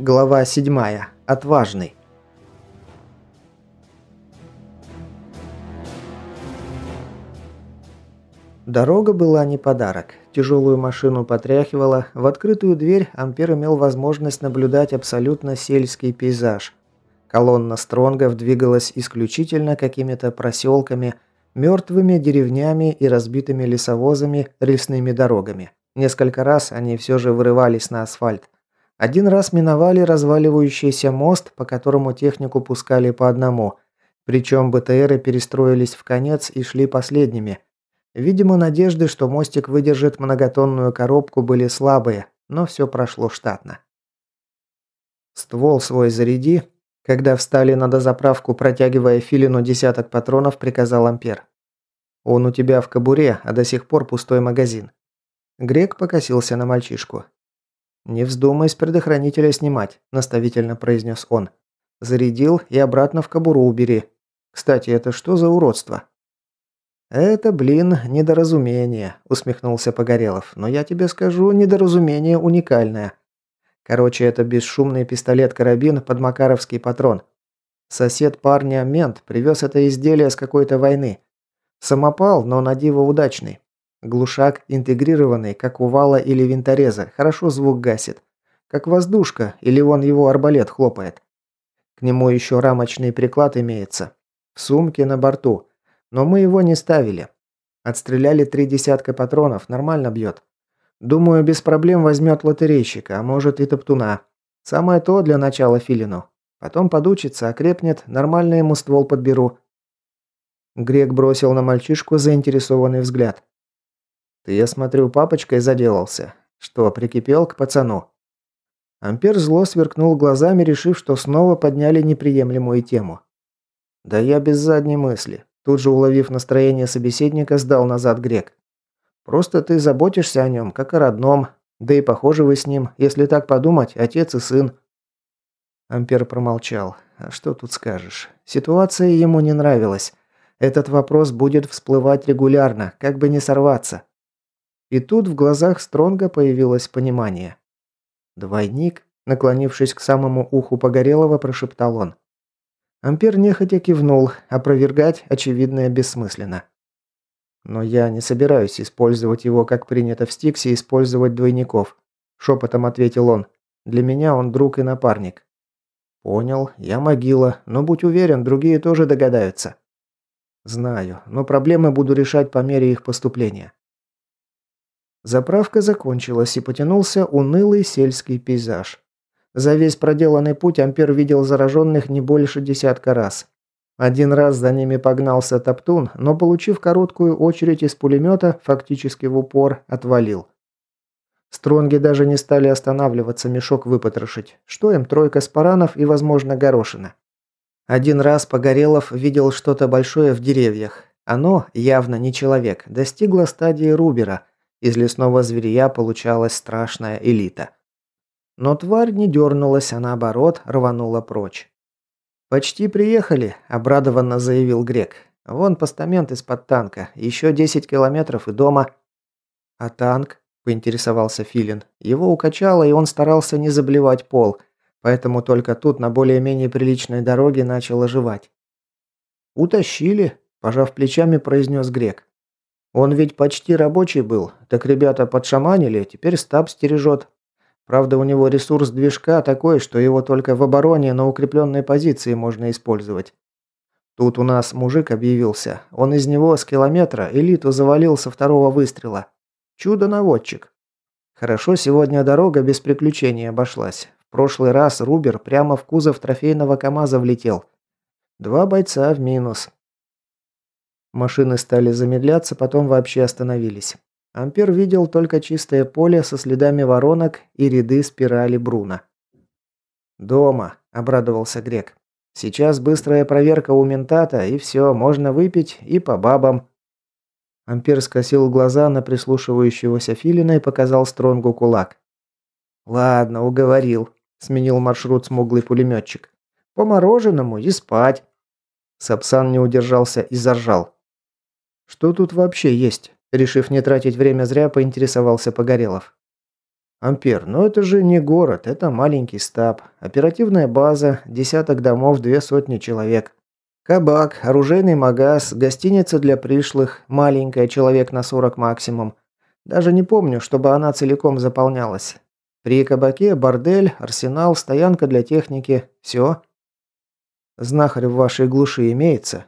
Глава 7. Отважный. Дорога была не подарок. Тяжелую машину потряхивала, в открытую дверь Ампер имел возможность наблюдать абсолютно сельский пейзаж. Колонна стронгов двигалась исключительно какими-то проселками, мертвыми деревнями и разбитыми лесовозами, рельсными дорогами. Несколько раз они все же вырывались на асфальт. Один раз миновали разваливающийся мост, по которому технику пускали по одному. Причем БТРы перестроились в конец и шли последними. Видимо, надежды, что мостик выдержит многотонную коробку, были слабые, но все прошло штатно. «Ствол свой заряди», когда встали на дозаправку, протягивая Филину десяток патронов, приказал Ампер. «Он у тебя в кобуре, а до сих пор пустой магазин». Грек покосился на мальчишку. «Не вздумай с предохранителя снимать», – наставительно произнес он. «Зарядил и обратно в кобуру убери. Кстати, это что за уродство?» «Это, блин, недоразумение», – усмехнулся Погорелов. «Но я тебе скажу, недоразумение уникальное. Короче, это бесшумный пистолет-карабин под макаровский патрон. Сосед парня, мент, привез это изделие с какой-то войны. Самопал, но на диво удачный. Глушак интегрированный, как у вала или винтореза, хорошо звук гасит. Как воздушка, или он его арбалет хлопает. К нему еще рамочный приклад имеется. В сумке на борту. Но мы его не ставили. Отстреляли три десятка патронов, нормально бьет. Думаю, без проблем возьмет лотерейщика, а может и топтуна. Самое то для начала филину. Потом подучится, окрепнет, нормально ему ствол подберу. Грек бросил на мальчишку заинтересованный взгляд. «Ты, я смотрю, папочкой заделался. Что, прикипел к пацану?» Ампер зло сверкнул глазами, решив, что снова подняли неприемлемую тему. «Да я без задней мысли». Тут же, уловив настроение собеседника, сдал назад Грек. «Просто ты заботишься о нем, как о родном. Да и похожи вы с ним, если так подумать, отец и сын». Ампер промолчал. «А что тут скажешь? Ситуация ему не нравилась. Этот вопрос будет всплывать регулярно, как бы не сорваться. И тут в глазах Стронга появилось понимание. «Двойник?» – наклонившись к самому уху Погорелого, прошептал он. Ампер нехотя кивнул, опровергать очевидное бессмысленно. «Но я не собираюсь использовать его, как принято в Стиксе, использовать двойников», – шепотом ответил он. «Для меня он друг и напарник». «Понял, я могила, но будь уверен, другие тоже догадаются». «Знаю, но проблемы буду решать по мере их поступления». Заправка закончилась и потянулся унылый сельский пейзаж. За весь проделанный путь Ампер видел зараженных не больше десятка раз. Один раз за ними погнался Топтун, но, получив короткую очередь из пулемета, фактически в упор, отвалил. Стронги даже не стали останавливаться мешок выпотрошить. Что им тройка спаранов и, возможно, горошина. Один раз Погорелов видел что-то большое в деревьях. Оно, явно не человек, достигло стадии Рубера – из лесного зверя получалась страшная элита. Но тварь не дернулась, а наоборот рванула прочь. «Почти приехали», – обрадованно заявил Грек. «Вон постамент из-под танка. Еще 10 километров и дома». «А танк?» – поинтересовался Филин. Его укачало, и он старался не заблевать пол, поэтому только тут на более-менее приличной дороге начал оживать. «Утащили», – пожав плечами, произнес Грек. Он ведь почти рабочий был, так ребята подшаманили, теперь стаб стережет. Правда, у него ресурс движка такой, что его только в обороне на укрепленной позиции можно использовать. Тут у нас мужик объявился. Он из него с километра элиту завалил со второго выстрела. Чудо-наводчик. Хорошо, сегодня дорога без приключений обошлась. В прошлый раз Рубер прямо в кузов трофейного КамАЗа влетел. Два бойца в минус. Машины стали замедляться, потом вообще остановились. Ампер видел только чистое поле со следами воронок и ряды спирали Бруна. «Дома», – обрадовался Грек. «Сейчас быстрая проверка у ментата, и все, можно выпить и по бабам». Ампер скосил глаза на прислушивающегося Филина и показал Стронгу кулак. «Ладно, уговорил», – сменил маршрут смуглый пулеметчик. «По мороженому и спать». Сапсан не удержался и заржал. «Что тут вообще есть?» Решив не тратить время зря, поинтересовался Погорелов. «Ампер, но это же не город, это маленький стаб. Оперативная база, десяток домов, две сотни человек. Кабак, оружейный магаз, гостиница для пришлых, маленькая, человек на 40 максимум. Даже не помню, чтобы она целиком заполнялась. При кабаке бордель, арсенал, стоянка для техники. Все. Знахарь в вашей глуши имеется?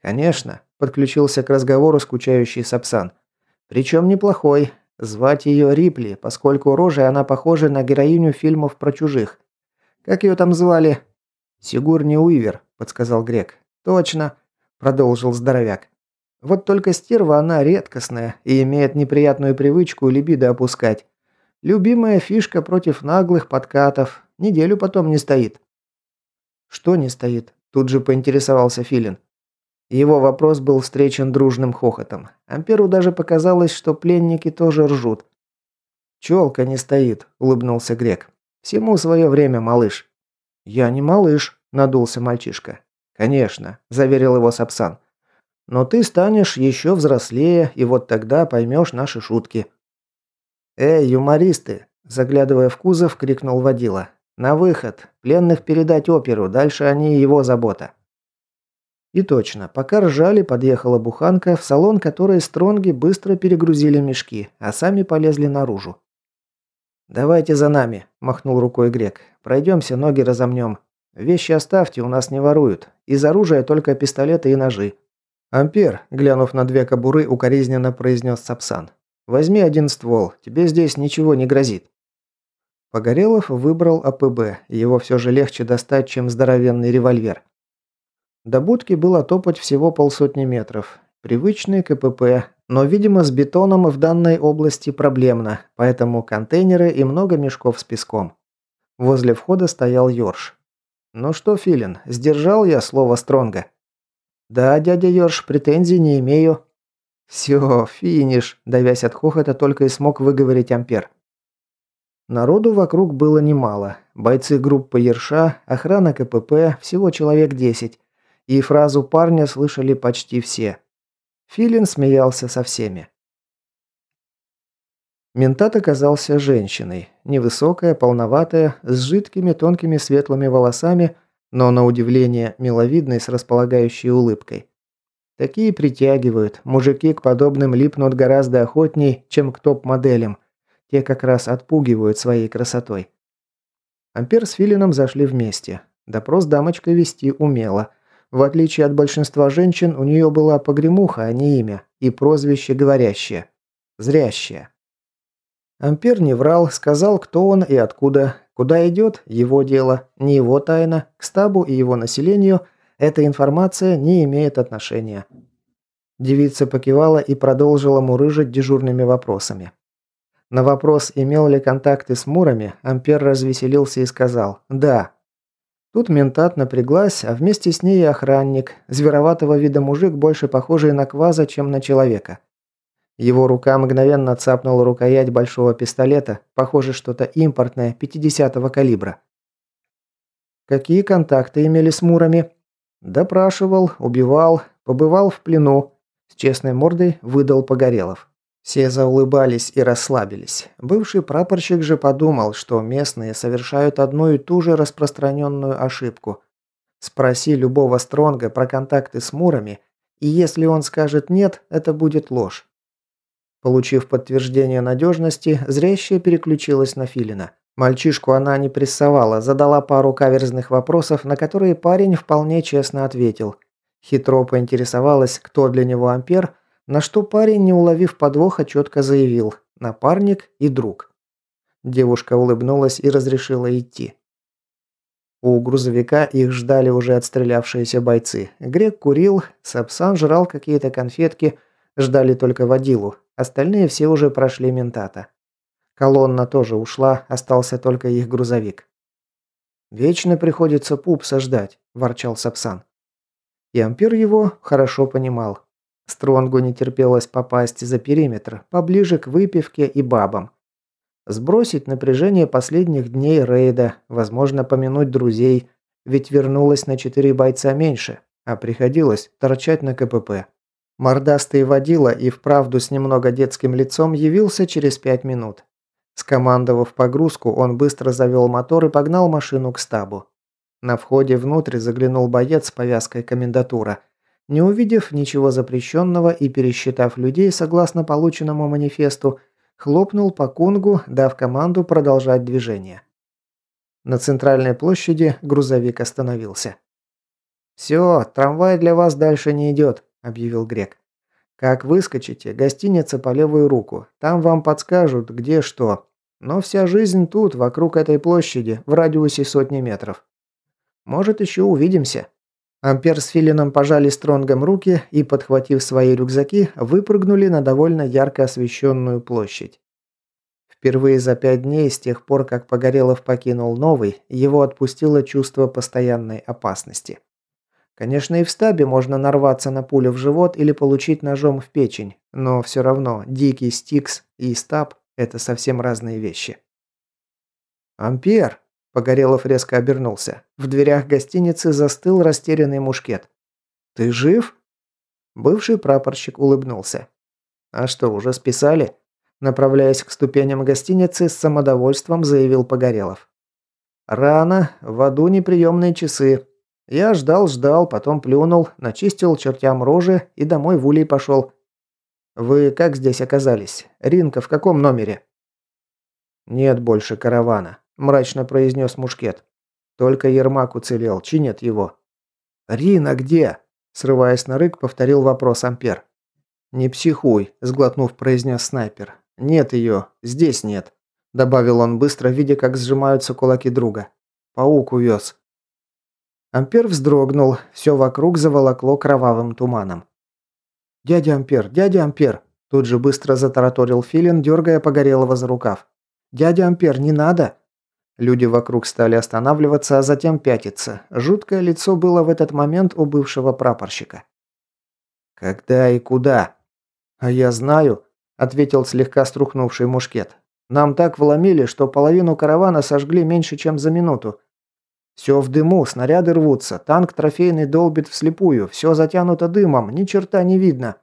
Конечно, подключился к разговору скучающий Сапсан. Причем неплохой. Звать ее Рипли, поскольку рожей она похожа на героиню фильмов про чужих. Как ее там звали? Сигурни Уивер, подсказал Грек. Точно, продолжил здоровяк. Вот только стерва она редкостная и имеет неприятную привычку либидо опускать. Любимая фишка против наглых подкатов. Неделю потом не стоит. Что не стоит? Тут же поинтересовался Филин. Его вопрос был встречен дружным хохотом. Амперу даже показалось, что пленники тоже ржут. «Челка не стоит», – улыбнулся Грек. «Всему свое время, малыш». «Я не малыш», – надулся мальчишка. «Конечно», – заверил его Сапсан. «Но ты станешь еще взрослее, и вот тогда поймешь наши шутки». «Эй, юмористы!» – заглядывая в кузов, крикнул водила. «На выход! Пленных передать оперу, дальше они его забота». И точно, пока ржали, подъехала буханка, в салон которой стронги быстро перегрузили мешки, а сами полезли наружу. «Давайте за нами», – махнул рукой Грек. «Пройдемся, ноги разомнем. Вещи оставьте, у нас не воруют. Из оружия только пистолеты и ножи». «Ампер», – глянув на две кобуры, укоризненно произнес Сапсан. «Возьми один ствол, тебе здесь ничего не грозит». Погорелов выбрал АПБ, его все же легче достать, чем здоровенный револьвер. До будки было топать всего полсотни метров. Привычный КПП, но, видимо, с бетоном в данной области проблемно, поэтому контейнеры и много мешков с песком. Возле входа стоял Йорш. «Ну что, Филин, сдержал я слово Стронга?» «Да, дядя Йорш, претензий не имею». «Все, финиш», – давясь от хохота, только и смог выговорить Ампер. Народу вокруг было немало. Бойцы группы Ерша, охрана КПП, всего человек десять и фразу парня слышали почти все. Филин смеялся со всеми. Ментат оказался женщиной. Невысокая, полноватая, с жидкими тонкими светлыми волосами, но на удивление миловидной с располагающей улыбкой. Такие притягивают, мужики к подобным липнут гораздо охотней, чем к топ-моделям. Те как раз отпугивают своей красотой. Ампер с Филином зашли вместе. Допрос дамочка вести умела – в отличие от большинства женщин, у нее была погремуха, а не имя, и прозвище говорящее. Зрящее. Ампер не врал, сказал, кто он и откуда. Куда идет – его дело, не его тайна. К стабу и его населению эта информация не имеет отношения. Девица покивала и продолжила мурыжить дежурными вопросами. На вопрос, имел ли контакты с Мурами, Ампер развеселился и сказал «Да». Тут ментат напряглась, а вместе с ней и охранник, звероватого вида мужик, больше похожий на кваза, чем на человека. Его рука мгновенно цапнула рукоять большого пистолета, похоже, что-то импортное, 50-го калибра. Какие контакты имели с Мурами? Допрашивал, убивал, побывал в плену. С честной мордой выдал Погорелов. Все заулыбались и расслабились. Бывший прапорщик же подумал, что местные совершают одну и ту же распространенную ошибку. Спроси любого Стронга про контакты с Мурами, и если он скажет «нет», это будет ложь. Получив подтверждение надежности, зрящая переключилась на Филина. Мальчишку она не прессовала, задала пару каверзных вопросов, на которые парень вполне честно ответил. Хитро поинтересовалась, кто для него ампер – на что парень, не уловив подвоха, четко заявил «напарник и друг». Девушка улыбнулась и разрешила идти. У грузовика их ждали уже отстрелявшиеся бойцы. Грек курил, Сапсан жрал какие-то конфетки, ждали только водилу. Остальные все уже прошли ментата. Колонна тоже ушла, остался только их грузовик. «Вечно приходится пупса ждать», – ворчал Сапсан. И Ампер его хорошо понимал. Стронгу не терпелось попасть за периметр, поближе к выпивке и бабам. Сбросить напряжение последних дней рейда, возможно, помянуть друзей, ведь вернулось на четыре бойца меньше, а приходилось торчать на КПП. Мордастый водила и вправду с немного детским лицом явился через пять минут. Скомандовав погрузку, он быстро завел мотор и погнал машину к стабу. На входе внутрь заглянул боец с повязкой комендатура. Не увидев ничего запрещенного и пересчитав людей согласно полученному манифесту, хлопнул по кунгу, дав команду продолжать движение. На центральной площади грузовик остановился. «Все, трамвай для вас дальше не идет», – объявил Грек. «Как выскочите, гостиница по левую руку. Там вам подскажут, где что. Но вся жизнь тут, вокруг этой площади, в радиусе сотни метров. Может, еще увидимся». Ампер с Филином пожали Стронгом руки и, подхватив свои рюкзаки, выпрыгнули на довольно ярко освещенную площадь. Впервые за пять дней с тех пор, как Погорелов покинул Новый, его отпустило чувство постоянной опасности. Конечно, и в стабе можно нарваться на пулю в живот или получить ножом в печень, но все равно дикий стикс и стаб – это совсем разные вещи. «Ампер!» – Погорелов резко обернулся. В дверях гостиницы застыл растерянный мушкет. «Ты жив?» Бывший прапорщик улыбнулся. «А что, уже списали?» Направляясь к ступеням гостиницы, с самодовольством заявил Погорелов. «Рано, в аду неприемные часы. Я ждал-ждал, потом плюнул, начистил чертям рожи и домой в улей пошел. Вы как здесь оказались? Ринка в каком номере? Нет больше каравана, мрачно произнес Мушкет. Только Ермак уцелел, чинят его. Рина где? Срываясь на рык, повторил вопрос Ампер. «Не психуй», – сглотнув, произнес снайпер. «Нет ее, здесь нет», – добавил он быстро, видя, как сжимаются кулаки друга. «Паук увез». Ампер вздрогнул, все вокруг заволокло кровавым туманом. «Дядя Ампер, дядя Ампер!» Тут же быстро затараторил Филин, дергая Погорелого за рукав. «Дядя Ампер, не надо!» Люди вокруг стали останавливаться, а затем пятиться. Жуткое лицо было в этот момент у бывшего прапорщика. «Когда и куда?» «А я знаю», – ответил слегка струхнувший мушкет. «Нам так вломили, что половину каравана сожгли меньше, чем за минуту. Все в дыму, снаряды рвутся, танк трофейный долбит вслепую, все затянуто дымом, ни черта не видно».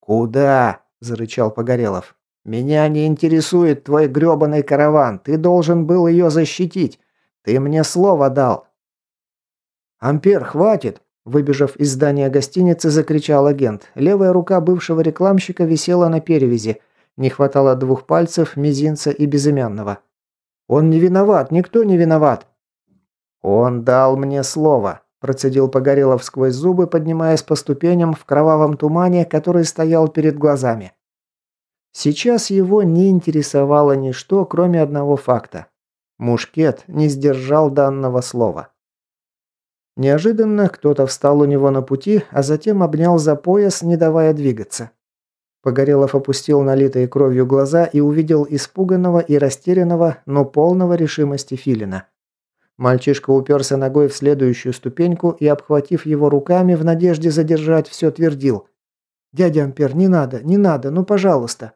«Куда?» – зарычал Погорелов. «Меня не интересует твой грёбаный караван, ты должен был ее защитить. Ты мне слово дал». «Ампер, хватит!» Выбежав из здания гостиницы, закричал агент. Левая рука бывшего рекламщика висела на перевязи. Не хватало двух пальцев, мизинца и безымянного. «Он не виноват, никто не виноват!» «Он дал мне слово», – процедил Погорелов сквозь зубы, поднимаясь по ступеням в кровавом тумане, который стоял перед глазами. Сейчас его не интересовало ничто, кроме одного факта. Мушкет не сдержал данного слова. Неожиданно кто-то встал у него на пути, а затем обнял за пояс, не давая двигаться. Погорелов опустил налитые кровью глаза и увидел испуганного и растерянного, но полного решимости Филина. Мальчишка уперся ногой в следующую ступеньку и, обхватив его руками в надежде задержать, все твердил. «Дядя Ампер, не надо, не надо, ну пожалуйста!»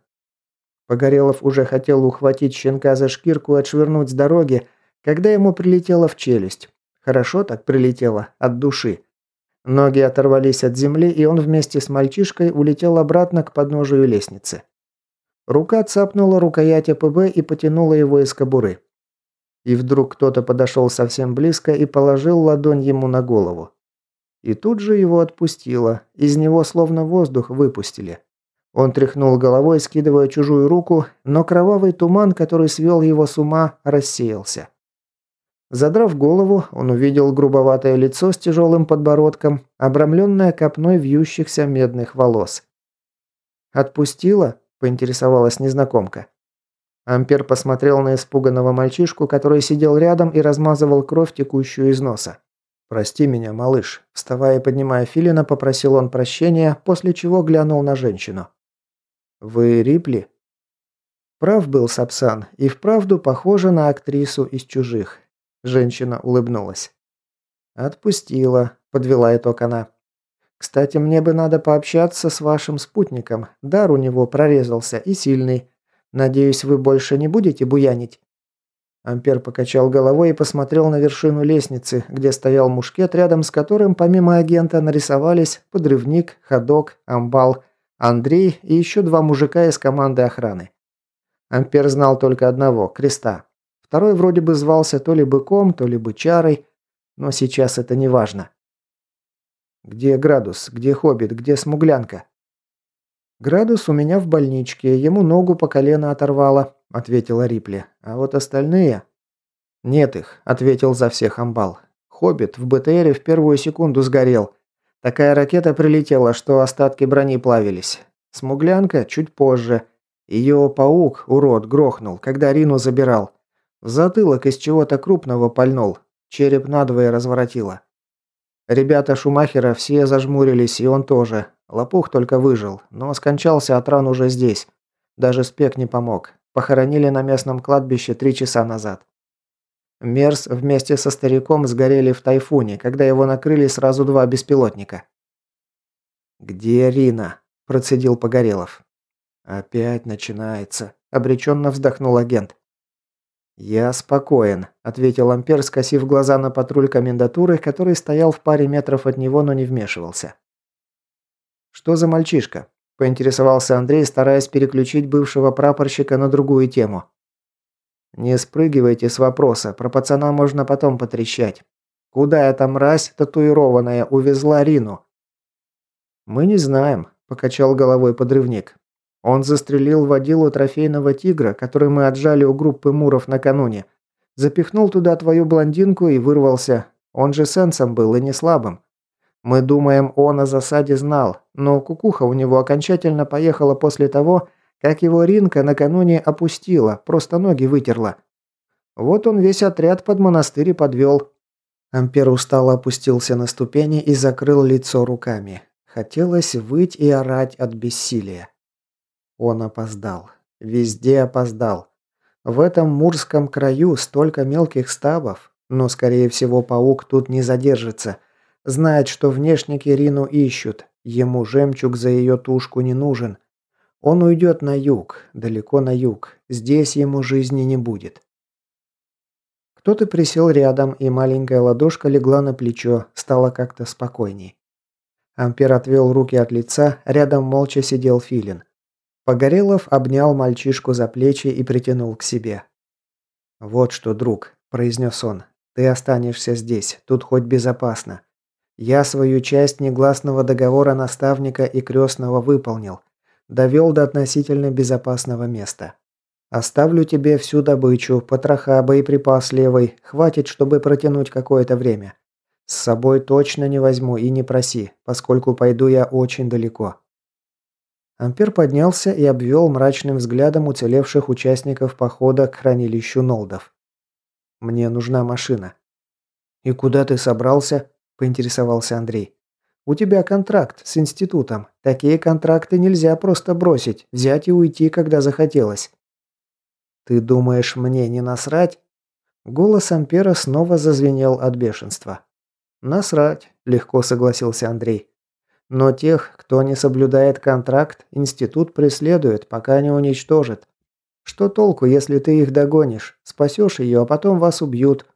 Погорелов уже хотел ухватить щенка за шкирку и отшвырнуть с дороги, когда ему прилетело в челюсть. Хорошо так прилетело, от души. Ноги оторвались от земли, и он вместе с мальчишкой улетел обратно к подножию лестницы. Рука цапнула рукоять АПБ и потянула его из кобуры. И вдруг кто-то подошел совсем близко и положил ладонь ему на голову. И тут же его отпустило, из него словно воздух выпустили. Он тряхнул головой, скидывая чужую руку, но кровавый туман, который свел его с ума, рассеялся. Задрав голову, он увидел грубоватое лицо с тяжелым подбородком, обрамленное копной вьющихся медных волос. «Отпустила?» – поинтересовалась незнакомка. Ампер посмотрел на испуганного мальчишку, который сидел рядом и размазывал кровь, текущую из носа. «Прости меня, малыш», – вставая и поднимая филина, попросил он прощения, после чего глянул на женщину. «Вы Рипли?» Прав был Сапсан, и вправду похожа на актрису из «Чужих». Женщина улыбнулась. «Отпустила», – подвела итог она. «Кстати, мне бы надо пообщаться с вашим спутником. Дар у него прорезался и сильный. Надеюсь, вы больше не будете буянить?» Ампер покачал головой и посмотрел на вершину лестницы, где стоял мушкет, рядом с которым помимо агента нарисовались подрывник, ходок, амбал, Андрей и еще два мужика из команды охраны. Ампер знал только одного – Креста. Второй вроде бы звался то ли Быком, то ли Бычарой, но сейчас это не важно. «Где Градус? Где Хоббит? Где Смуглянка?» «Градус у меня в больничке, ему ногу по колено оторвало», – ответила Рипли. «А вот остальные...» «Нет их», – ответил за всех Амбал. «Хоббит в БТРе в первую секунду сгорел. Такая ракета прилетела, что остатки брони плавились. Смуглянка чуть позже. Ее паук, урод, грохнул, когда Рину забирал. В затылок из чего-то крупного пальнул. Череп надвое разворотило. Ребята Шумахера все зажмурились, и он тоже. Лопух только выжил, но скончался от ран уже здесь. Даже спек не помог. Похоронили на местном кладбище три часа назад. Мерс вместе со стариком сгорели в тайфуне, когда его накрыли сразу два беспилотника. «Где Рина?» – процедил Погорелов. «Опять начинается», – обреченно вздохнул агент. «Я спокоен», – ответил Ампер, скосив глаза на патруль комендатуры, который стоял в паре метров от него, но не вмешивался. «Что за мальчишка?» – поинтересовался Андрей, стараясь переключить бывшего прапорщика на другую тему. «Не спрыгивайте с вопроса, про пацана можно потом потрещать. Куда эта мразь, татуированная, увезла Рину?» «Мы не знаем», – покачал головой подрывник. Он застрелил водилу трофейного тигра, который мы отжали у группы муров накануне. Запихнул туда твою блондинку и вырвался. Он же сенсом был и не слабым. Мы думаем, он о засаде знал, но кукуха у него окончательно поехала после того, как его Ринка накануне опустила, просто ноги вытерла. Вот он весь отряд под монастырь подвел. Ампер устало опустился на ступени и закрыл лицо руками. Хотелось выть и орать от бессилия. Он опоздал. Везде опоздал. В этом мурском краю столько мелких стабов, но, скорее всего, паук тут не задержится. Знает, что внешники Рину ищут. Ему жемчуг за ее тушку не нужен. Он уйдет на юг, далеко на юг. Здесь ему жизни не будет. Кто-то присел рядом, и маленькая ладошка легла на плечо, стало как-то спокойней. Ампер отвел руки от лица, рядом молча сидел Филин. Погорелов обнял мальчишку за плечи и притянул к себе. «Вот что, друг», – произнес он, – «ты останешься здесь, тут хоть безопасно. Я свою часть негласного договора наставника и крестного выполнил, довел до относительно безопасного места. Оставлю тебе всю добычу, потроха, боеприпас левый, хватит, чтобы протянуть какое-то время. С собой точно не возьму и не проси, поскольку пойду я очень далеко. Ампер поднялся и обвел мрачным взглядом уцелевших участников похода к хранилищу Нолдов. «Мне нужна машина». «И куда ты собрался?» – поинтересовался Андрей. «У тебя контракт с институтом. Такие контракты нельзя просто бросить, взять и уйти, когда захотелось». «Ты думаешь, мне не насрать?» Голос Ампера снова зазвенел от бешенства. «Насрать», – легко согласился Андрей. Но тех, кто не соблюдает контракт, институт преследует, пока не уничтожит. Что толку, если ты их догонишь, спасешь ее, а потом вас убьют?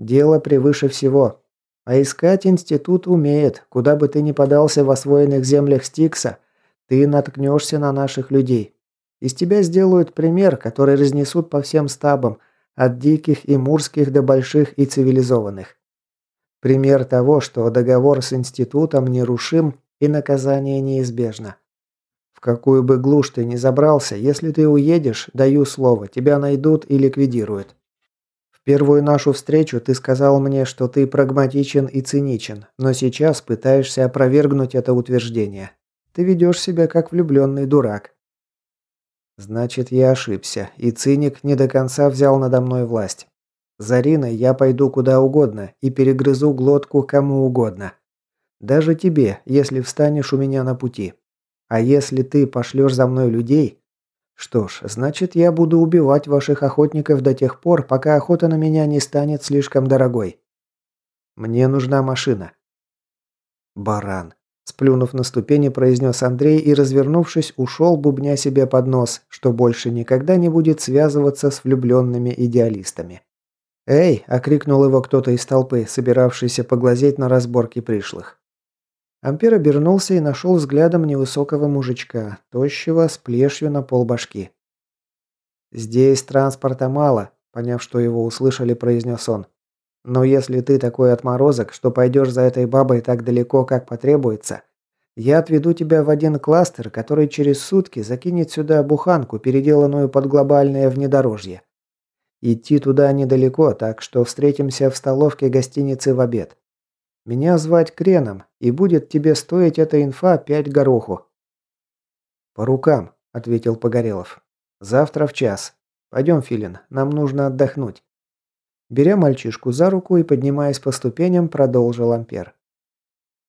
Дело превыше всего. А искать институт умеет, куда бы ты ни подался в освоенных землях Стикса, ты наткнешься на наших людей. Из тебя сделают пример, который разнесут по всем стабам, от диких и мурских до больших и цивилизованных. Пример того, что договор с институтом нерушим и наказание неизбежно. В какую бы глушь ты ни забрался, если ты уедешь, даю слово, тебя найдут и ликвидируют. Первую нашу встречу ты сказал мне, что ты прагматичен и циничен, но сейчас пытаешься опровергнуть это утверждение. Ты ведешь себя как влюбленный дурак. Значит, я ошибся, и циник не до конца взял надо мной власть. За Риной я пойду куда угодно и перегрызу глотку кому угодно. Даже тебе, если встанешь у меня на пути. А если ты пошлешь за мной людей... Что ж, значит, я буду убивать ваших охотников до тех пор, пока охота на меня не станет слишком дорогой. Мне нужна машина. Баран. Сплюнув на ступени, произнес Андрей и, развернувшись, ушел, бубня себе под нос, что больше никогда не будет связываться с влюбленными идеалистами. «Эй!» – окрикнул его кто-то из толпы, собиравшийся поглазеть на разборки пришлых. Ампер обернулся и нашел взглядом невысокого мужичка, тощего, с плешью на полбашки. «Здесь транспорта мало», – поняв, что его услышали, произнес он. «Но если ты такой отморозок, что пойдешь за этой бабой так далеко, как потребуется, я отведу тебя в один кластер, который через сутки закинет сюда буханку, переделанную под глобальное внедорожье. Идти туда недалеко, так что встретимся в столовке гостиницы в обед. Меня звать Креном, и будет тебе стоить эта инфа пять гороху». «По рукам», – ответил Погорелов. «Завтра в час. Пойдем, Филин, нам нужно отдохнуть». Беря мальчишку за руку и поднимаясь по ступеням, продолжил Ампер.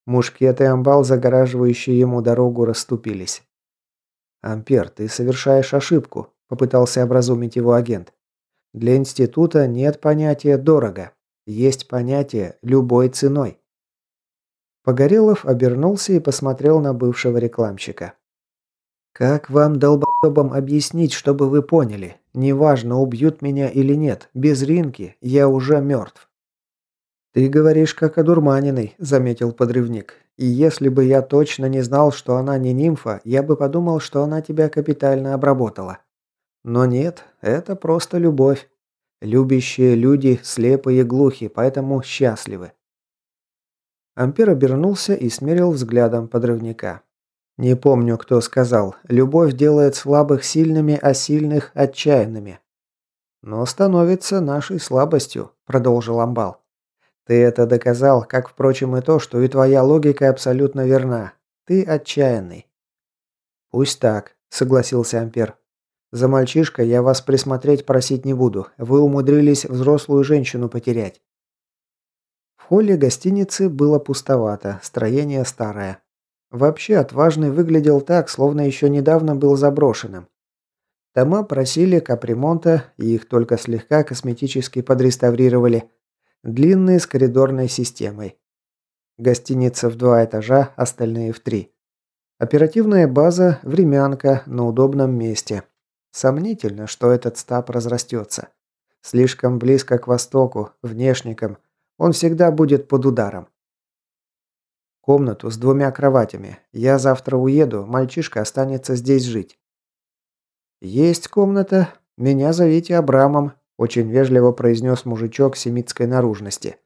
Мушкет и амбал, загораживающие ему дорогу, расступились. «Ампер, ты совершаешь ошибку», – попытался образумить его агент. «Для института нет понятия «дорого». Есть понятие «любой ценой». Погорелов обернулся и посмотрел на бывшего рекламщика. «Как вам, долбоебам, объяснить, чтобы вы поняли? Неважно, убьют меня или нет, без ринки я уже мертв». «Ты говоришь, как одурманенный», – заметил подрывник. «И если бы я точно не знал, что она не нимфа, я бы подумал, что она тебя капитально обработала. Но нет, это просто любовь. Любящие люди слепые и глухи, поэтому счастливы. Ампер обернулся и смерил взглядом подрывника. «Не помню, кто сказал. Любовь делает слабых сильными, а сильных – отчаянными». «Но становится нашей слабостью», – продолжил Амбал. «Ты это доказал, как, впрочем, и то, что и твоя логика абсолютно верна. Ты отчаянный». «Пусть так», – согласился Ампер. «За мальчишкой я вас присмотреть просить не буду. Вы умудрились взрослую женщину потерять. В холле гостиницы было пустовато, строение старое. Вообще, отважный выглядел так, словно еще недавно был заброшенным. Дома просили капремонта, и их только слегка косметически подреставрировали. Длинные с коридорной системой. Гостиница в два этажа, остальные в три. Оперативная база «Времянка» на удобном месте. Сомнительно, что этот стаб разрастется. Слишком близко к востоку, внешникам, он всегда будет под ударом. Комнату с двумя кроватями. Я завтра уеду, мальчишка останется здесь жить. Есть комната. Меня зовите Абрамом, очень вежливо произнес мужичок семитской наружности.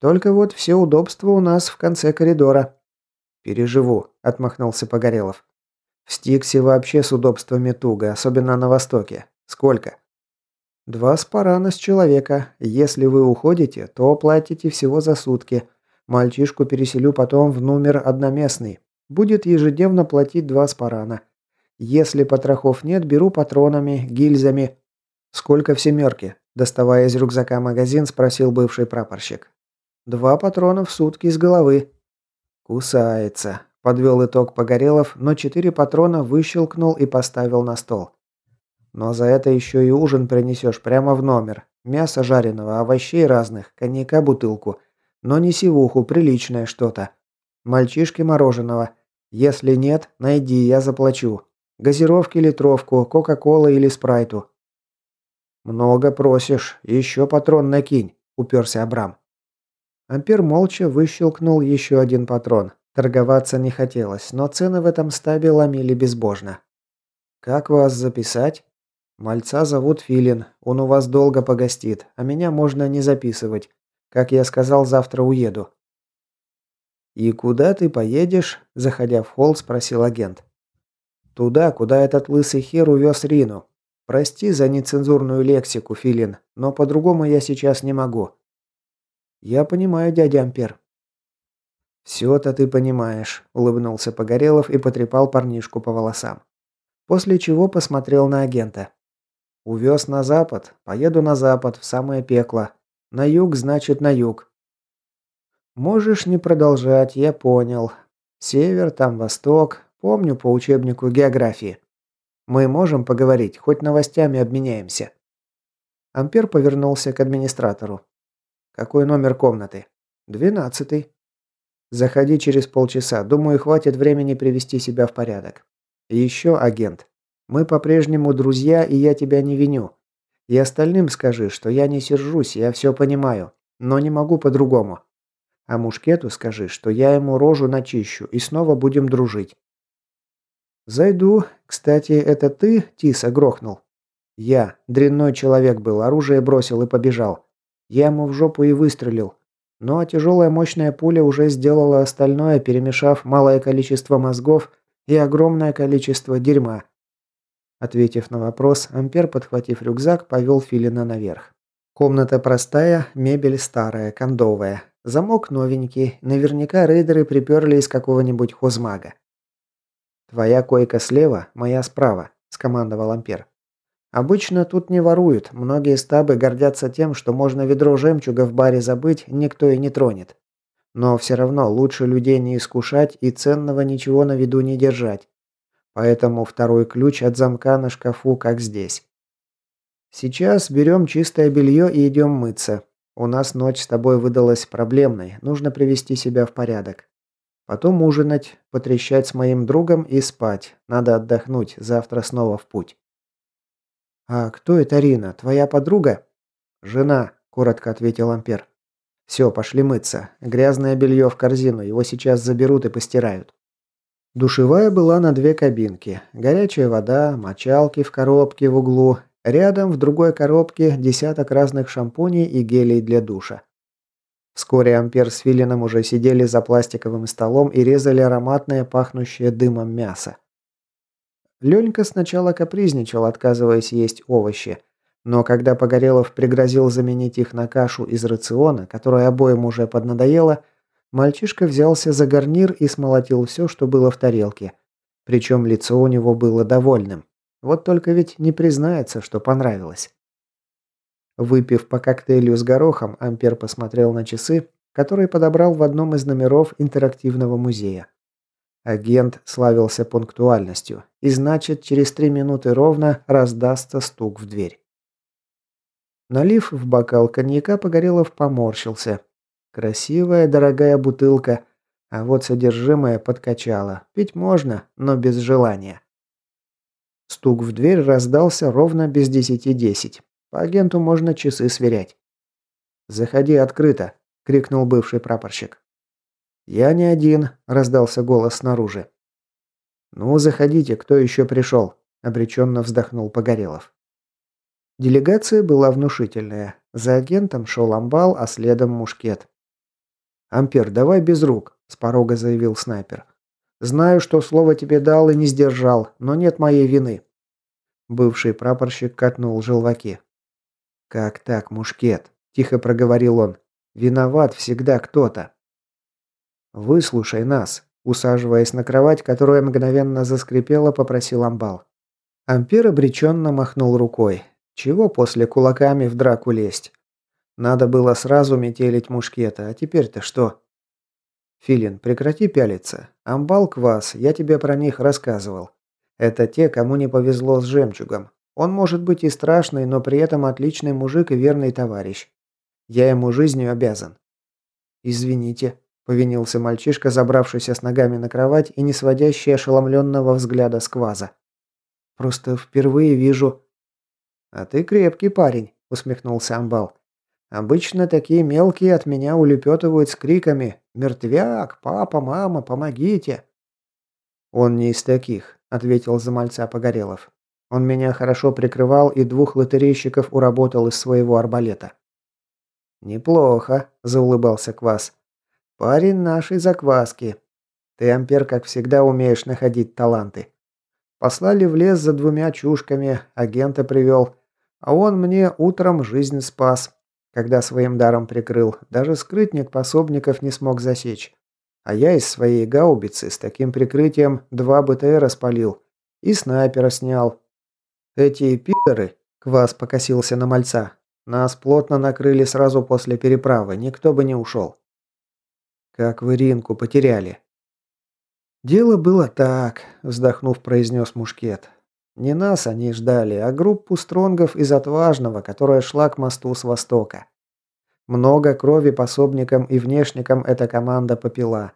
Только вот все удобства у нас в конце коридора. Переживу, отмахнулся Погорелов. В Стиксе вообще с удобствами туго, особенно на востоке. Сколько? «Два спарана с человека. Если вы уходите, то платите всего за сутки. Мальчишку переселю потом в номер одноместный. Будет ежедневно платить два спарана. Если потрохов нет, беру патронами, гильзами». «Сколько в семерке?» Доставая из рюкзака магазин, спросил бывший прапорщик. «Два патрона в сутки с головы». «Кусается», – подвел итог Погорелов, но четыре патрона выщелкнул и поставил на стол. Но за это еще и ужин принесешь прямо в номер. Мясо жареного, овощей разных, коньяка бутылку. Но не сивуху, приличное что-то. Мальчишки мороженого. Если нет, найди, я заплачу. Газировки литровку, кока-кола или спрайту. «Много просишь. Еще патрон накинь», – уперся Абрам. Ампер молча выщелкнул еще один патрон. Торговаться не хотелось, но цены в этом стабе ломили безбожно. «Как вас записать?» Мальца зовут Филин. Он у вас долго погостит, а меня можно не записывать. Как я сказал, завтра уеду. И куда ты поедешь? заходя в холл, спросил агент. Туда, куда этот лысый хер увез Рину. Прости за нецензурную лексику, Филин, но по-другому я сейчас не могу. Я понимаю, дядя Ампер. «Все-то ты понимаешь», – улыбнулся Погорелов и потрепал парнишку по волосам. После чего посмотрел на агента. Увез на запад, поеду на запад, в самое пекло. На юг, значит, на юг. Можешь не продолжать, я понял. Север, там восток. Помню по учебнику географии. Мы можем поговорить, хоть новостями обменяемся. Ампер повернулся к администратору. Какой номер комнаты? Двенадцатый. Заходи через полчаса. Думаю, хватит времени привести себя в порядок. еще, агент. Мы по-прежнему друзья, и я тебя не виню. И остальным скажи, что я не сержусь, я все понимаю, но не могу по-другому. А Мушкету скажи, что я ему рожу начищу, и снова будем дружить. Зайду. Кстати, это ты Тиса грохнул? Я. Дрянной человек был, оружие бросил и побежал. Я ему в жопу и выстрелил. Ну а тяжелая мощная пуля уже сделала остальное, перемешав малое количество мозгов и огромное количество дерьма. Ответив на вопрос, Ампер, подхватив рюкзак, повел Филина наверх. Комната простая, мебель старая, кондовая. Замок новенький, наверняка рейдеры приперли из какого-нибудь хозмага. «Твоя койка слева, моя справа», – скомандовал Ампер. «Обычно тут не воруют, многие стабы гордятся тем, что можно ведро жемчуга в баре забыть, никто и не тронет. Но все равно лучше людей не искушать и ценного ничего на виду не держать. Поэтому второй ключ от замка на шкафу, как здесь. Сейчас берем чистое белье и идем мыться. У нас ночь с тобой выдалась проблемной, нужно привести себя в порядок. Потом ужинать, потрещать с моим другом и спать. Надо отдохнуть, завтра снова в путь. «А кто это Рина? Твоя подруга?» «Жена», – коротко ответил Ампер. «Все, пошли мыться. Грязное белье в корзину, его сейчас заберут и постирают». Душевая была на две кабинки. Горячая вода, мочалки в коробке в углу. Рядом в другой коробке десяток разных шампуней и гелей для душа. Вскоре Ампер с Филином уже сидели за пластиковым столом и резали ароматное, пахнущее дымом мясо. Ленька сначала капризничал, отказываясь есть овощи. Но когда Погорелов пригрозил заменить их на кашу из рациона, которая обоим уже поднадоела, Мальчишка взялся за гарнир и смолотил все, что было в тарелке. Причем лицо у него было довольным. Вот только ведь не признается, что понравилось. Выпив по коктейлю с горохом, Ампер посмотрел на часы, которые подобрал в одном из номеров интерактивного музея. Агент славился пунктуальностью, и значит, через три минуты ровно раздастся стук в дверь. Налив в бокал коньяка, Погорелов поморщился. Красивая, дорогая бутылка, а вот содержимое подкачало. Пить можно, но без желания. Стук в дверь раздался ровно без десяти десять. По агенту можно часы сверять. «Заходи открыто!» – крикнул бывший прапорщик. «Я не один», – раздался голос снаружи. «Ну, заходите, кто еще пришел?» – обреченно вздохнул Погорелов. Делегация была внушительная. За агентом шел амбал, а следом мушкет. «Ампер, давай без рук», – с порога заявил снайпер. «Знаю, что слово тебе дал и не сдержал, но нет моей вины». Бывший прапорщик катнул желваки. «Как так, мушкет?» – тихо проговорил он. «Виноват всегда кто-то». «Выслушай нас», – усаживаясь на кровать, которая мгновенно заскрипела, попросил амбал. Ампер обреченно махнул рукой. «Чего после кулаками в драку лезть? Надо было сразу метелить мушкета, а теперь-то что? Филин, прекрати пялиться. Амбал квас, я тебе про них рассказывал. Это те, кому не повезло с жемчугом. Он может быть и страшный, но при этом отличный мужик и верный товарищ. Я ему жизнью обязан. Извините, повинился мальчишка, забравшийся с ногами на кровать и не сводящий ошеломленного взгляда с кваза. Просто впервые вижу. А ты крепкий парень, усмехнулся Амбал. Обычно такие мелкие от меня улепетывают с криками «Мертвяк! Папа! Мама! Помогите!» «Он не из таких», — ответил за мальца Погорелов. «Он меня хорошо прикрывал и двух лотерейщиков уработал из своего арбалета». «Неплохо», — заулыбался Квас. «Парень нашей закваски. Ты, Ампер, как всегда, умеешь находить таланты. Послали в лес за двумя чушками, агента привел, а он мне утром жизнь спас, когда своим даром прикрыл. Даже скрытник пособников не смог засечь. А я из своей гаубицы с таким прикрытием два БТР спалил. И снайпера снял. Эти пидоры, Квас покосился на мальца, нас плотно накрыли сразу после переправы, никто бы не ушел. Как вы Ринку потеряли? Дело было так, вздохнув, произнес Мушкет. Не нас они ждали, а группу стронгов из Отважного, которая шла к мосту с востока. Много крови пособникам и внешникам эта команда попила.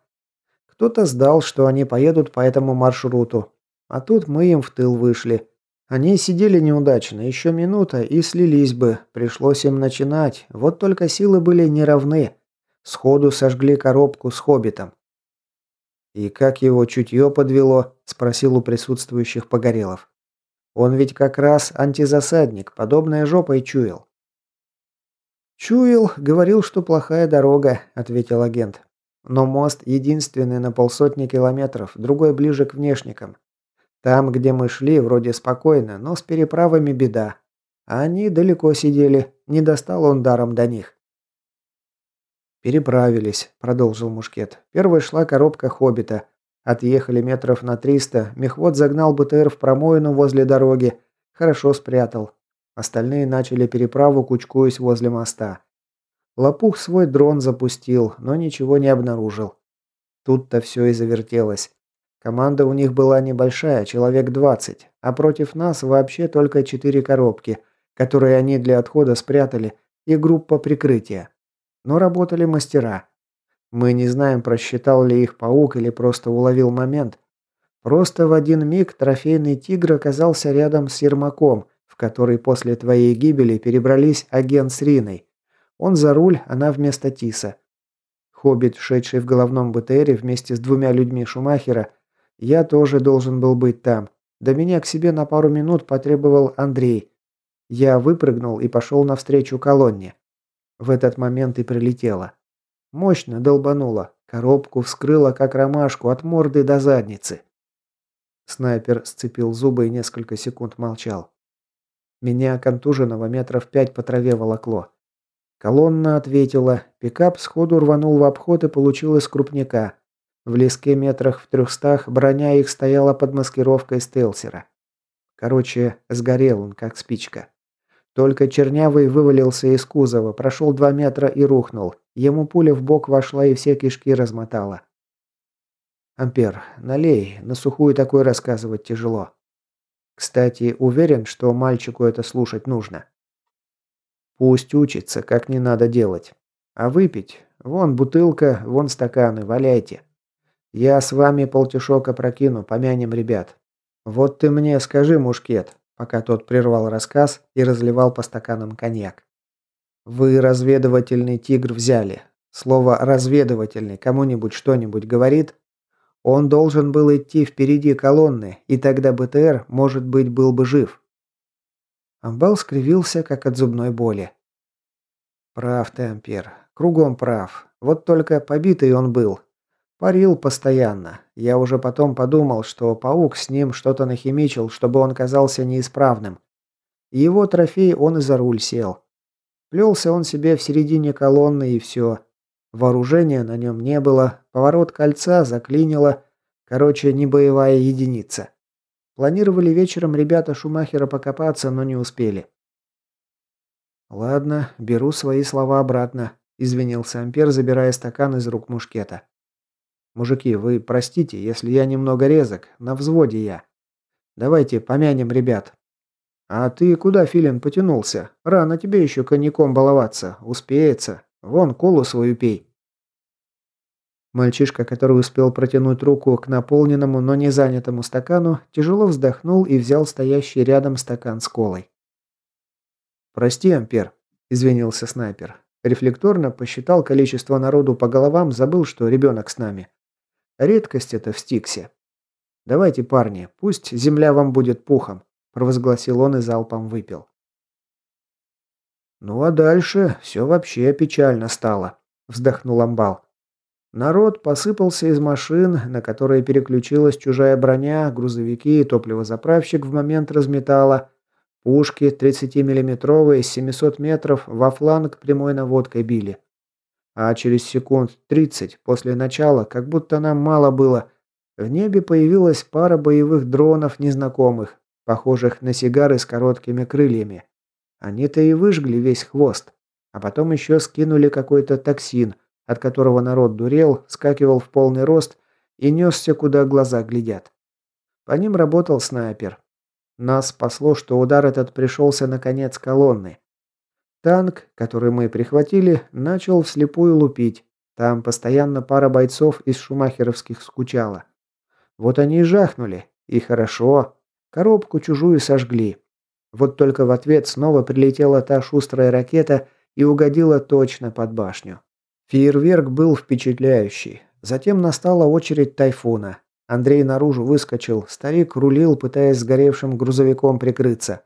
Кто-то сдал, что они поедут по этому маршруту. А тут мы им в тыл вышли. Они сидели неудачно, еще минута, и слились бы. Пришлось им начинать. Вот только силы были неравны. Сходу сожгли коробку с хоббитом. «И как его чутье подвело?» – спросил у присутствующих Погорелов. Он ведь как раз антизасадник, подобное жопой чуял. «Чуял, говорил, что плохая дорога», – ответил агент. «Но мост единственный на полсотни километров, другой ближе к внешникам. Там, где мы шли, вроде спокойно, но с переправами беда. А они далеко сидели, не достал он даром до них». «Переправились», – продолжил Мушкет. «Первой шла коробка «Хоббита». Отъехали метров на триста, мехвод загнал БТР в промоину возле дороги. Хорошо спрятал. Остальные начали переправу, кучкуясь возле моста. Лопух свой дрон запустил, но ничего не обнаружил. Тут-то все и завертелось. Команда у них была небольшая, человек 20, а против нас вообще только четыре коробки, которые они для отхода спрятали, и группа прикрытия. Но работали мастера. Мы не знаем, просчитал ли их паук или просто уловил момент. Просто в один миг трофейный тигр оказался рядом с Ермаком, в который после твоей гибели перебрались агент с Риной. Он за руль, она вместо Тиса. Хоббит, шедший в головном БТРе вместе с двумя людьми Шумахера, я тоже должен был быть там. До меня к себе на пару минут потребовал Андрей. Я выпрыгнул и пошел навстречу колонне. В этот момент и прилетело. Мощно долбануло. Коробку вскрыло, как ромашку, от морды до задницы. Снайпер сцепил зубы и несколько секунд молчал. Меня, контуженного, метров пять по траве волокло. Колонна ответила. Пикап сходу рванул в обход и получил из крупняка. В леске метрах в трехстах броня их стояла под маскировкой стелсера. Короче, сгорел он, как спичка. Только Чернявый вывалился из кузова, прошел два метра и рухнул. Ему пуля в бок вошла и все кишки размотала. «Ампер, налей, на сухую такое рассказывать тяжело. Кстати, уверен, что мальчику это слушать нужно. Пусть учится, как не надо делать. А выпить? Вон бутылка, вон стаканы, валяйте. Я с вами полтишок опрокину, помянем ребят. Вот ты мне скажи, мушкет, пока тот прервал рассказ и разливал по стаканам коньяк. Вы разведывательный тигр взяли. Слово «разведывательный» кому-нибудь что-нибудь говорит? Он должен был идти впереди колонны, и тогда БТР, может быть, был бы жив. Амбал скривился, как от зубной боли. Прав ты, Ампер. Кругом прав. Вот только побитый он был. Парил постоянно. Я уже потом подумал, что паук с ним что-то нахимичил, чтобы он казался неисправным. Его трофей он и за руль сел. Плелся он себе в середине колонны и все. Вооружения на нем не было, поворот кольца заклинило. Короче, не боевая единица. Планировали вечером ребята Шумахера покопаться, но не успели. «Ладно, беру свои слова обратно», – извинился Ампер, забирая стакан из рук мушкета. «Мужики, вы простите, если я немного резок, на взводе я. Давайте помянем ребят». «А ты куда, Филин, потянулся? Рано тебе еще коньяком баловаться. Успеется. Вон, колу свою пей». Мальчишка, который успел протянуть руку к наполненному, но не занятому стакану, тяжело вздохнул и взял стоящий рядом стакан с колой. «Прости, Ампер», – извинился снайпер. Рефлекторно посчитал количество народу по головам, забыл, что ребенок с нами. Редкость это в Стиксе. Давайте, парни, пусть земля вам будет пухом, провозгласил он и залпом выпил. Ну а дальше все вообще печально стало, вздохнул Амбал. Народ посыпался из машин, на которые переключилась чужая броня, грузовики и топливозаправщик в момент разметала. Пушки 30-миллиметровые с 700 метров во фланг прямой наводкой били. А через секунд 30 после начала, как будто нам мало было, в небе появилась пара боевых дронов незнакомых, похожих на сигары с короткими крыльями. Они-то и выжгли весь хвост. А потом еще скинули какой-то токсин, от которого народ дурел, скакивал в полный рост и несся, куда глаза глядят. По ним работал снайпер. Нас спасло, что удар этот пришелся на конец колонны. Танк, который мы прихватили, начал вслепую лупить. Там постоянно пара бойцов из шумахеровских скучала. Вот они и жахнули. И хорошо. Коробку чужую сожгли. Вот только в ответ снова прилетела та шустрая ракета и угодила точно под башню. Фейерверк был впечатляющий. Затем настала очередь тайфуна. Андрей наружу выскочил, старик рулил, пытаясь сгоревшим грузовиком прикрыться.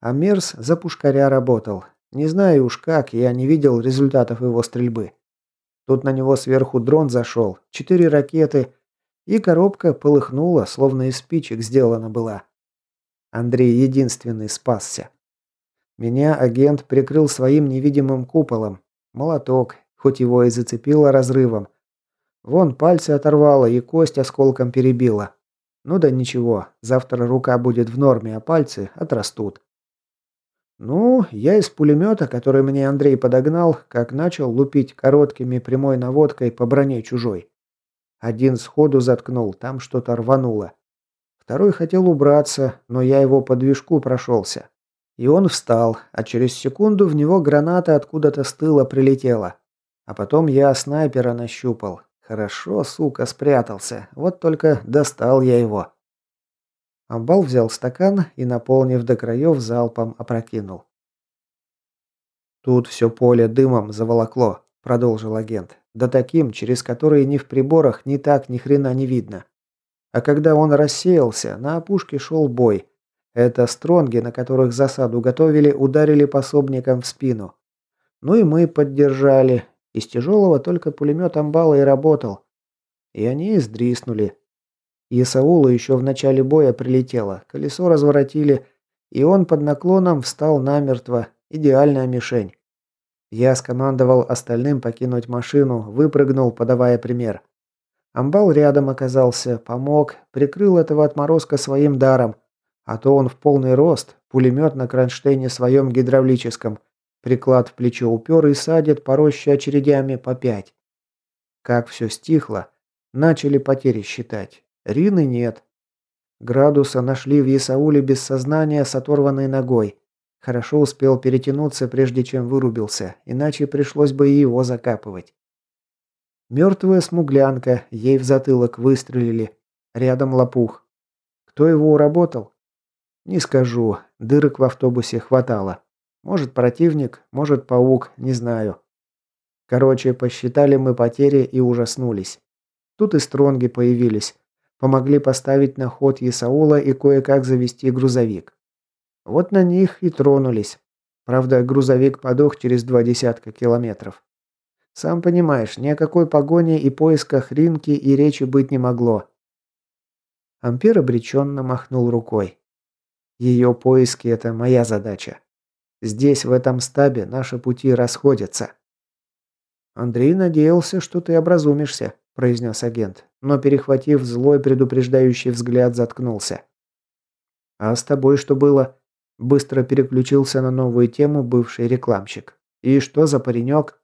А Мерс за пушкаря работал. Не знаю уж как, я не видел результатов его стрельбы. Тут на него сверху дрон зашел, четыре ракеты, и коробка полыхнула, словно из спичек сделана была. Андрей единственный спасся. Меня агент прикрыл своим невидимым куполом. Молоток, хоть его и зацепило разрывом. Вон пальцы оторвало и кость осколком перебила. Ну да ничего, завтра рука будет в норме, а пальцы отрастут. Ну, я из пулемета, который мне Андрей подогнал, как начал лупить короткими прямой наводкой по броне чужой. Один сходу заткнул, там что-то рвануло. Второй хотел убраться, но я его по движку прошелся. И он встал, а через секунду в него граната откуда-то с тыла прилетела. А потом я снайпера нащупал. Хорошо, сука, спрятался. Вот только достал я его. Амбал взял стакан и, наполнив до краев, залпом опрокинул. «Тут все поле дымом заволокло», – продолжил агент. «Да таким, через который ни в приборах, ни так, ни хрена не видно. А когда он рассеялся, на опушке шел бой. Это стронги, на которых засаду готовили, ударили пособникам в спину. Ну и мы поддержали. Из тяжелого только пулемет Амбала и работал. И они сдриснули. Исаула еще в начале боя прилетело, колесо разворотили, и он под наклоном встал намертво, идеальная мишень. Я скомандовал остальным покинуть машину, выпрыгнул, подавая пример. Амбал рядом оказался, помог, прикрыл этого отморозка своим даром, а то он в полный рост, пулемет на кронштейне своем гидравлическом, приклад в плечо упер и садит по роще очередями по пять. Как все стихло, начали потери считать. Рины нет. Градуса нашли в Исауле без сознания с оторванной ногой. Хорошо успел перетянуться, прежде чем вырубился, иначе пришлось бы и его закапывать. Мертвая смуглянка, ей в затылок выстрелили. Рядом лопух. Кто его уработал? Не скажу, дырок в автобусе хватало. Может противник, может паук, не знаю. Короче, посчитали мы потери и ужаснулись. Тут и стронги появились. Помогли поставить на ход Исаула и кое-как завести грузовик. Вот на них и тронулись. Правда, грузовик подох через два десятка километров. Сам понимаешь, ни о какой погоне и поисках Ринки и речи быть не могло. Ампер обреченно махнул рукой. Ее поиски – это моя задача. Здесь, в этом стабе, наши пути расходятся. Андрей надеялся, что ты образумишься произнес агент, но, перехватив злой предупреждающий взгляд, заткнулся. «А с тобой что было?» Быстро переключился на новую тему бывший рекламщик. «И что за паренек?»